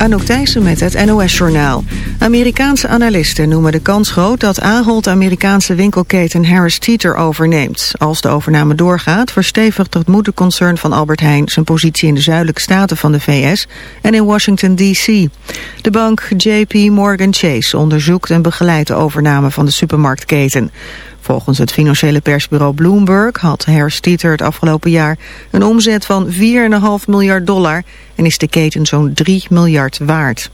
Anouk Thijssen met het NOS-journaal. Amerikaanse analisten noemen de kans groot dat Ahold Amerikaanse winkelketen Harris Teeter overneemt. Als de overname doorgaat, verstevigt het moederconcern van Albert Heijn zijn positie in de zuidelijke staten van de VS en in Washington D.C. De bank JP Morgan Chase onderzoekt en begeleidt de overname van de supermarktketen. Volgens het financiële persbureau Bloomberg had Harris Teeter het afgelopen jaar een omzet van 4,5 miljard dollar en is de keten zo'n 3 miljard waard.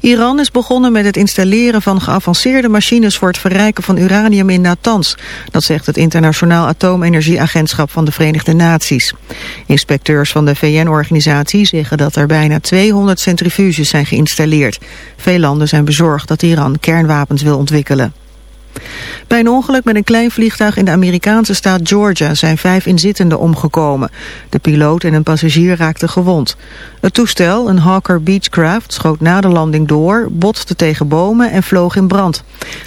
Iran is begonnen met het installeren van geavanceerde machines voor het verrijken van uranium in Natanz. Dat zegt het Internationaal Atoomenergieagentschap van de Verenigde Naties. Inspecteurs van de VN-organisatie zeggen dat er bijna 200 centrifuges zijn geïnstalleerd. Veel landen zijn bezorgd dat Iran kernwapens wil ontwikkelen. Bij een ongeluk met een klein vliegtuig in de Amerikaanse staat Georgia zijn vijf inzittenden omgekomen. De piloot en een passagier raakten gewond. Het toestel, een Hawker Beechcraft, schoot na de landing door, botste tegen bomen en vloog in brand.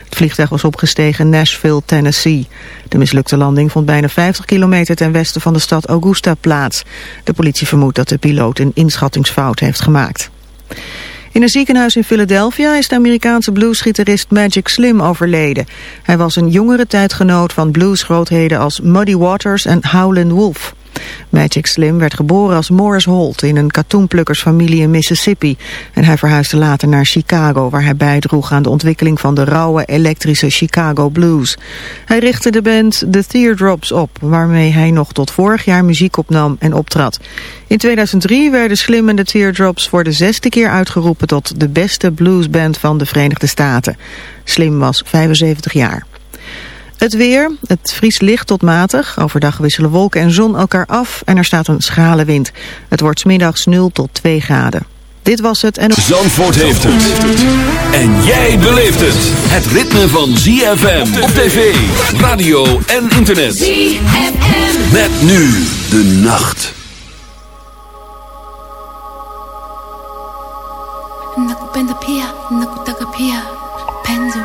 Het vliegtuig was opgestegen in Nashville, Tennessee. De mislukte landing vond bijna 50 kilometer ten westen van de stad Augusta plaats. De politie vermoedt dat de piloot een inschattingsfout heeft gemaakt. In een ziekenhuis in Philadelphia is de Amerikaanse bluesgitarist Magic Slim overleden. Hij was een jongere tijdgenoot van bluesgrootheden als Muddy Waters en Howlin' Wolf. Magic Slim werd geboren als Morris Holt in een katoenplukkersfamilie in Mississippi. En hij verhuisde later naar Chicago, waar hij bijdroeg aan de ontwikkeling van de rauwe elektrische Chicago Blues. Hij richtte de band The Teardrops op, waarmee hij nog tot vorig jaar muziek opnam en optrad. In 2003 werden Slim en de Teardrops voor de zesde keer uitgeroepen tot de beste bluesband van de Verenigde Staten. Slim was 75 jaar. Het weer, het vriest licht tot matig. Overdag wisselen wolken en zon elkaar af en er staat een schrale wind. Het wordt smiddags 0 tot 2 graden. Dit was het en... Zandvoort heeft het. En jij beleeft het. Het ritme van ZFM op tv, radio en internet. ZFM. Met nu de nacht. Nakupenda pia, nakutaka pia, penzi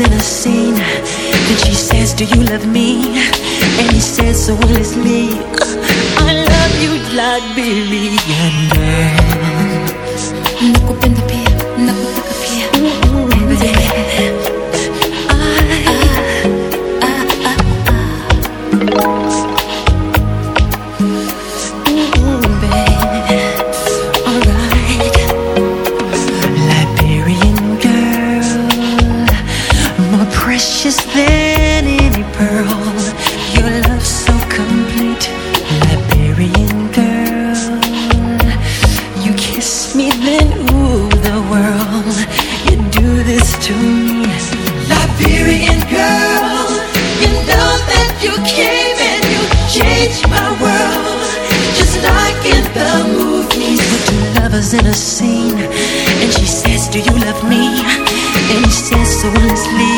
in a scene Then she says, do you love me? And he says, so honestly I love you, like baby and Liberia in a scene. And she says, Do you love me? And he says so honestly.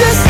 just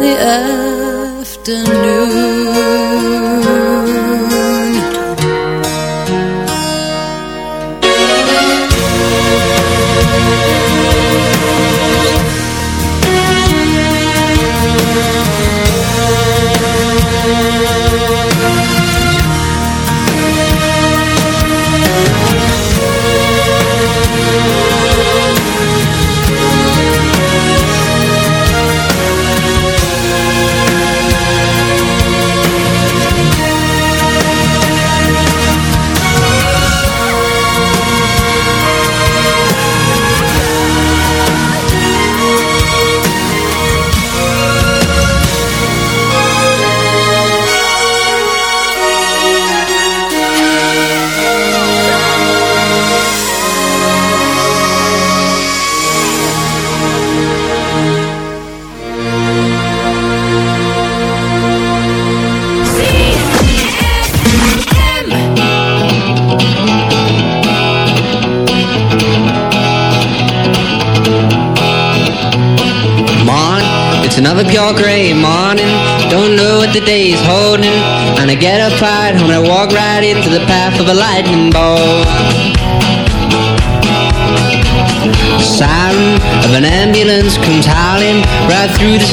The afternoon.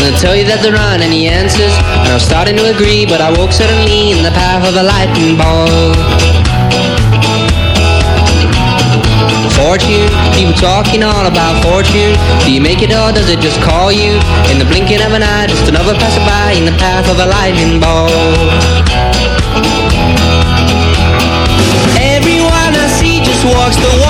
and they'll tell you that there aren't any answers. And I'm starting to agree, but I woke suddenly in the path of a lightning bolt. Fortune, people talking all about fortune. Do you make it or does it just call you? In the blinking of an eye, just another passerby in the path of a lightning bolt. Everyone I see just walks the walk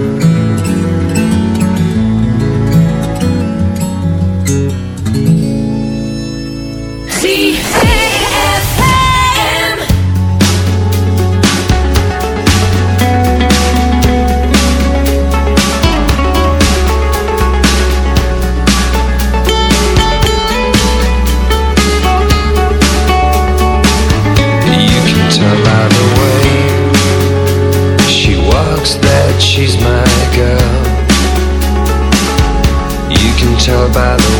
By the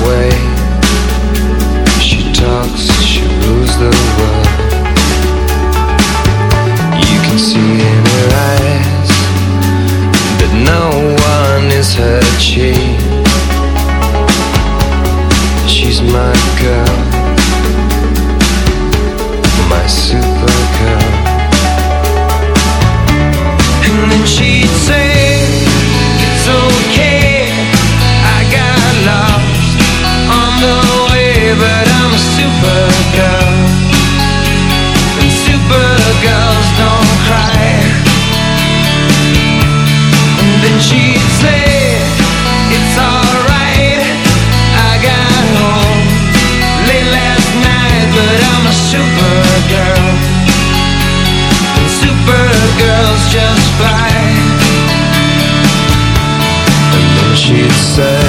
she'd say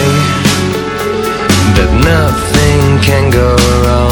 that nothing can go wrong.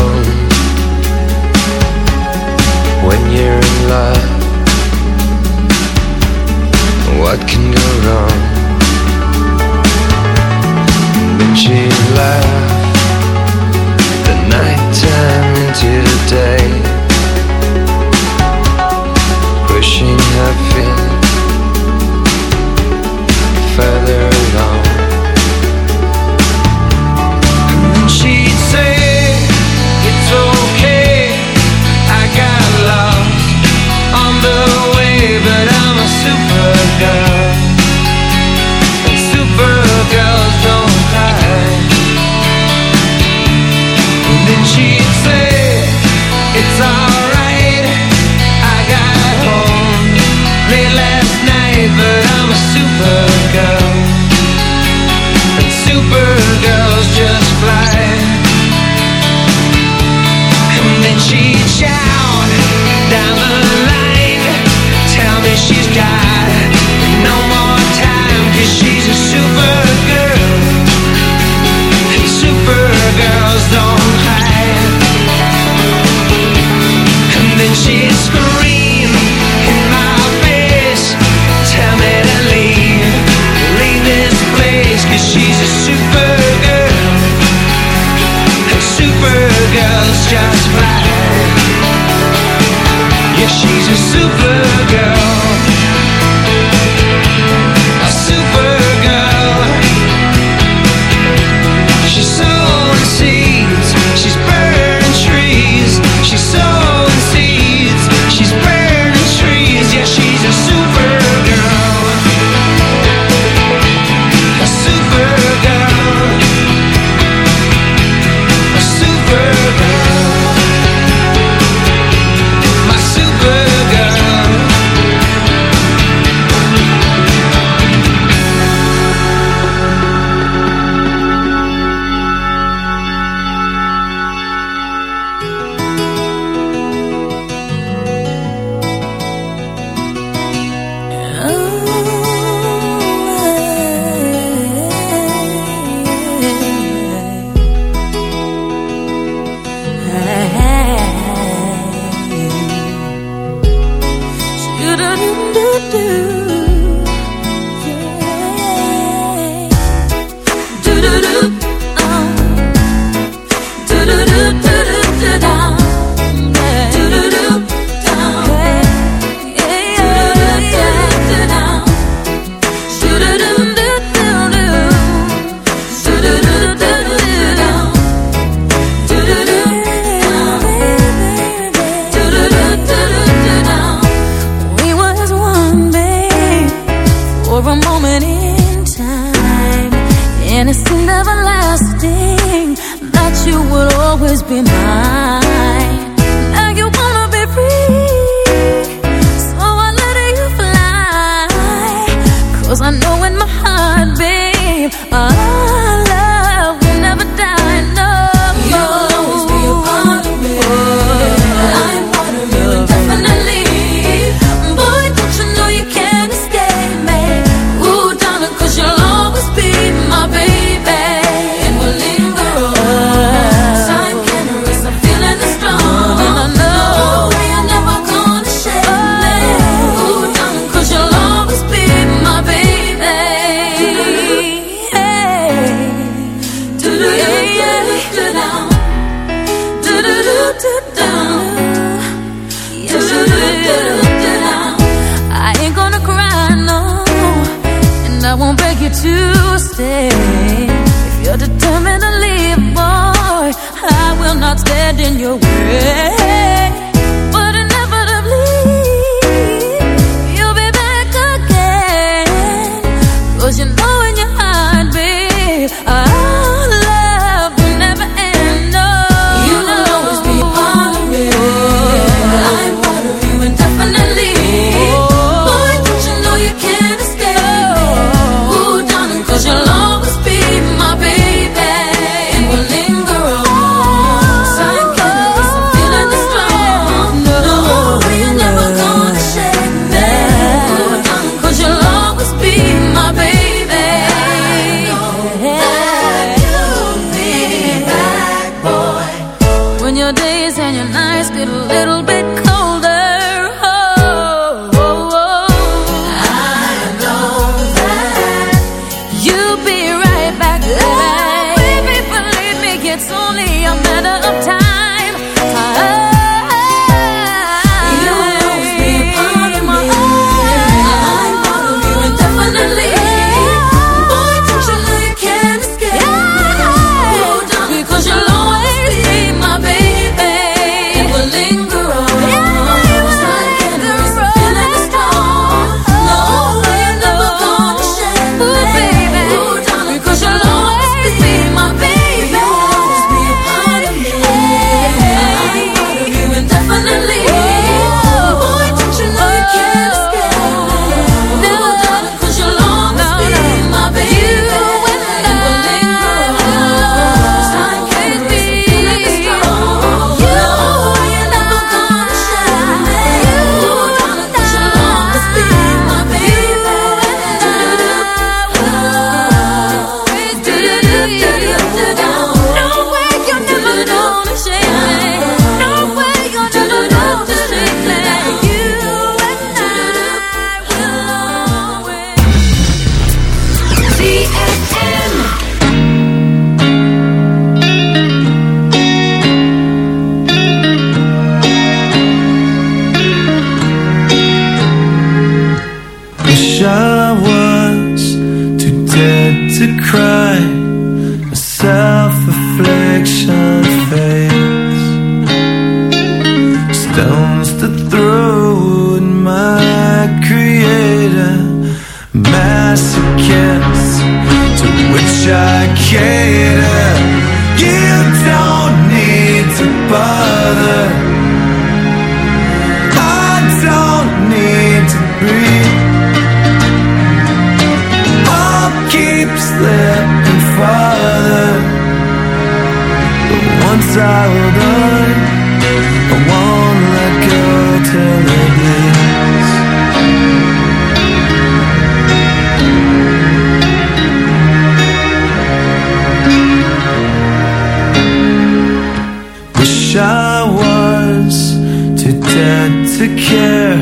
pretend to care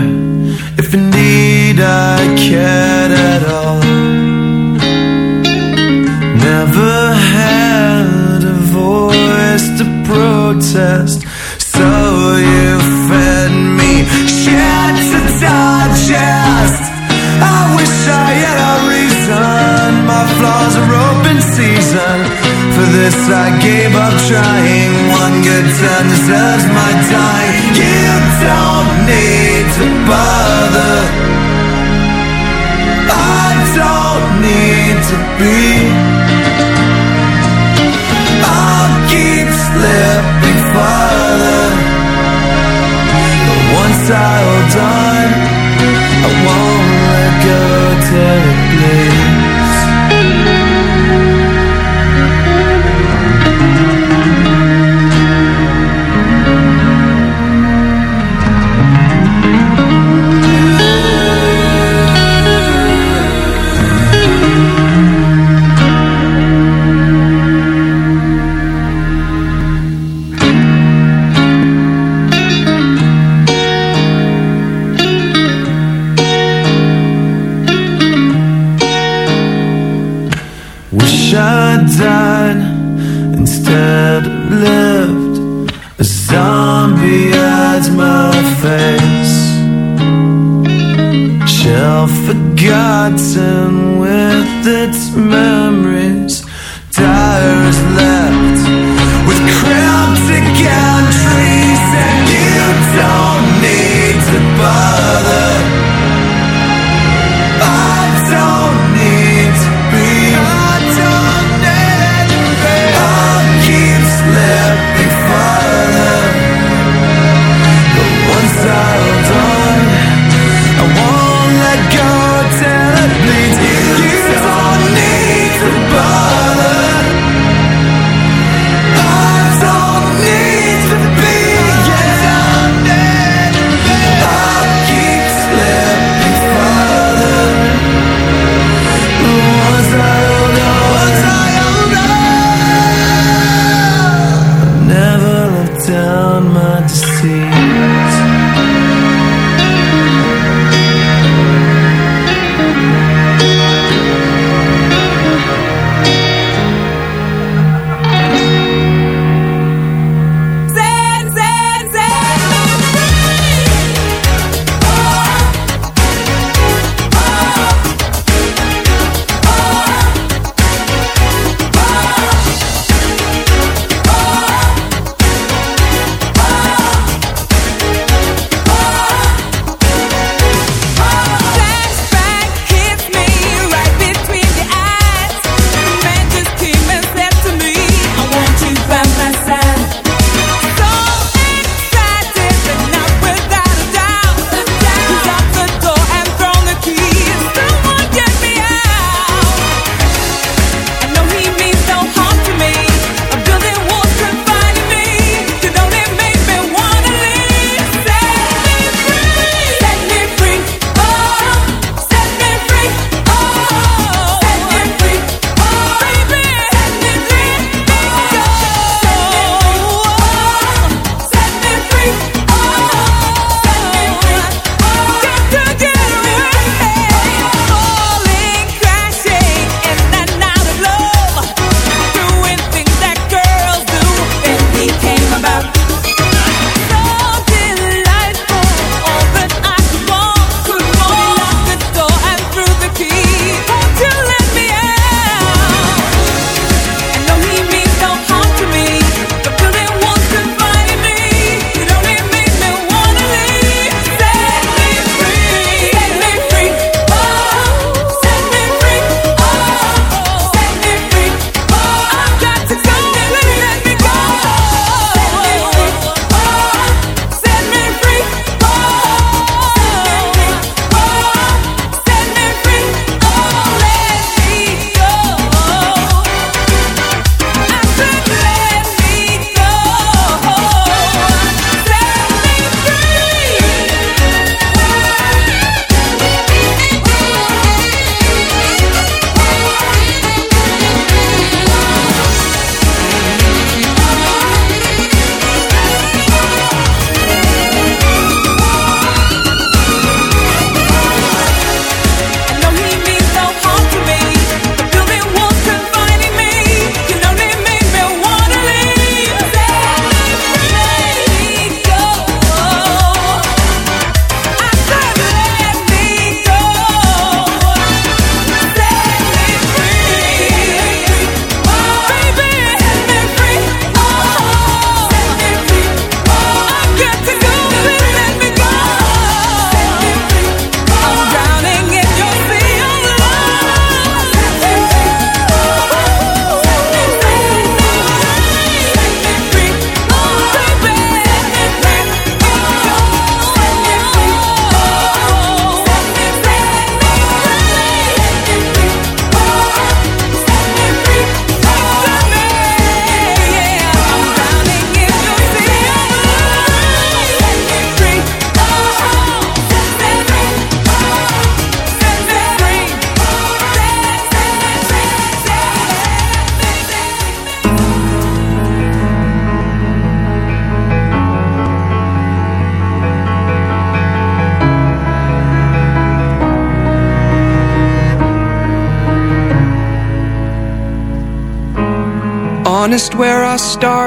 if indeed I cared at all. Never had a voice to protest, so you. this I gave up trying One good turn deserves my time You don't need to bother I don't need to be I'll keep slipping farther But once I hold on I won't let go till it bleeds.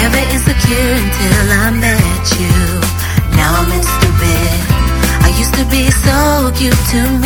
Never insecure until I met you. Now I'm stupid. I used to be so cute to me.